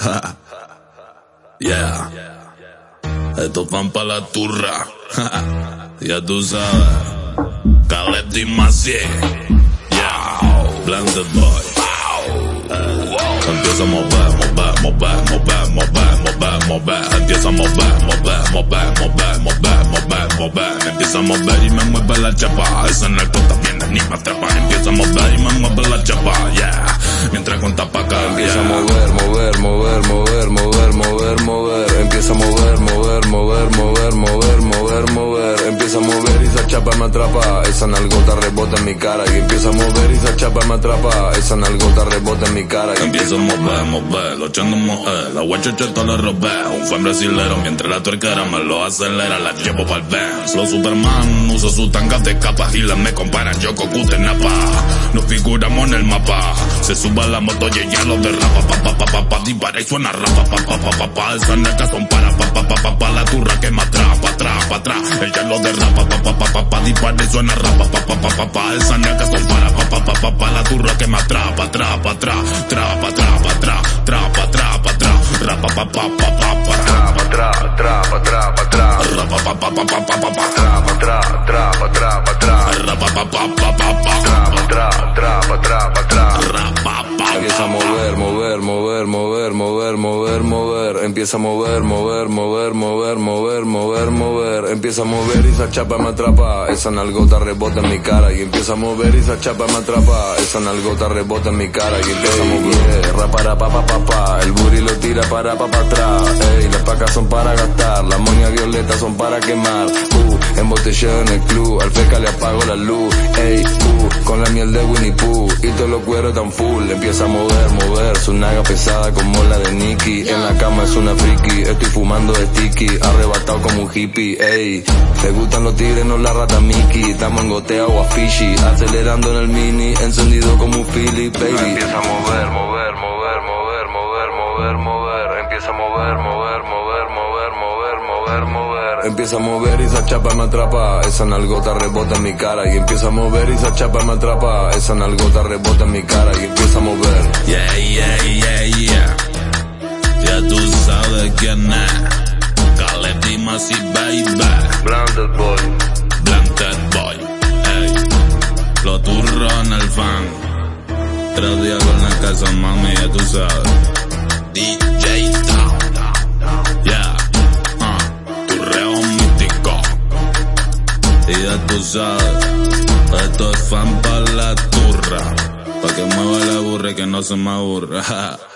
yeah. Estos van pa' la turra. ya tú sabes. Caleb Macié. Yeah. Blended boy. Eh, Empieza a mover, mover, mover, mover, mover, mover, mover. Empieza a mover, mover, mover, mover, mover, Empieza a mover y me mueve la chapa. Esa narcota viene ni me atrapa. Empieza a mover y me mueve la chapa. Yeah. Mientras cuenta pa' acá. Empieza a mover, mover, mover, mover, mover, mover, mover. Empieza a mover, mover, mover, atrapa. Esa nalgota rebota en mi cara. Y empieza a mover y esa chapa me atrapa. Esa nalgota rebota en mi cara. Y Empiezo a mover, mover, lo echando mover, la guachocheta la robé, un fan brasilero mientras la tuerquera me lo acelera, la llevo pa'l Benz. Los Superman usa su tanga de capas y la me comparan yo con Napa. Nos figuramos en el mapa, se suba la moto y ella lo derrapa, pa pa pa pa pa, dispara y suena rapa, pa pa pa pa pa, esas son para, pa pa pa pa pa, la turra que me atrapa, atrás, pa ella lo derrapa, pa pa pa pa pa, y suena rapa, pa pa pa pa pa, esas necas son para, pa pa pa pa pa, la turra que me atrapa, atrás, pa atrás, trapa, trapa, atrás, trapa, trapa, atrás, rapa, pa pa pa pa pa, trapa, tra, trapa, trapa, tra. rapa, pa pa pa pa pa pa pa, Trapa, tra, trapa, trapa, tra. rapa, pa pa pa pa pa, Trapa, tra, mover, mover. Empieza a mover, mover, mover, mover, mover, mover, mover. Empieza a mover y esa chapa me atrapa. Esa nalgota rebota en mi cara. Y empieza a mover y esa chapa me atrapa. Esa nalgota rebota en mi cara. Y empieza a mover. Rapara pa. El booty lo tira para pa pa atrás. Ey, las pacas son para gastar. Las moñas violetas son para quemar. Uh, embotellado en el club. Al feca le apago la luz. Con la miel de Winnie Pooh. Y todos los cueros tan full. Empieza a mover, mover. Su naga pesada como la de Nicky. En la cama es una friki. Estoy fumando de sticky. Arrebatado como un hippie. Ey, te gustan los tigres, no la rata Mickey. Estamos en gotea o a fishy. Acelerando en el mini. Encendido como un Philly, baby. Empieza a mover, mover, mover, mover, mover, mover, mover. Empieza a mover, mover, mover, mover, mover, mover, mover. Empieza a mover y esa chapa me atrapa. Esa nalgota rebota en mi cara. Y empieza a mover y esa chapa me atrapa. Esa nalgota rebota en mi cara. Y empieza a mover. Yeah, yeah, yeah, yeah. Ya tú sabes quién es. Caleb y Masi, baby. Blinded boy. Blanket Boy. Ey. Lo turro en el fan. Tres días con la casa, mami, ya tú sabes. Y ya tú sabes. Esto es fan para la turra. Pa' que mueva la burra y que no se me aburra.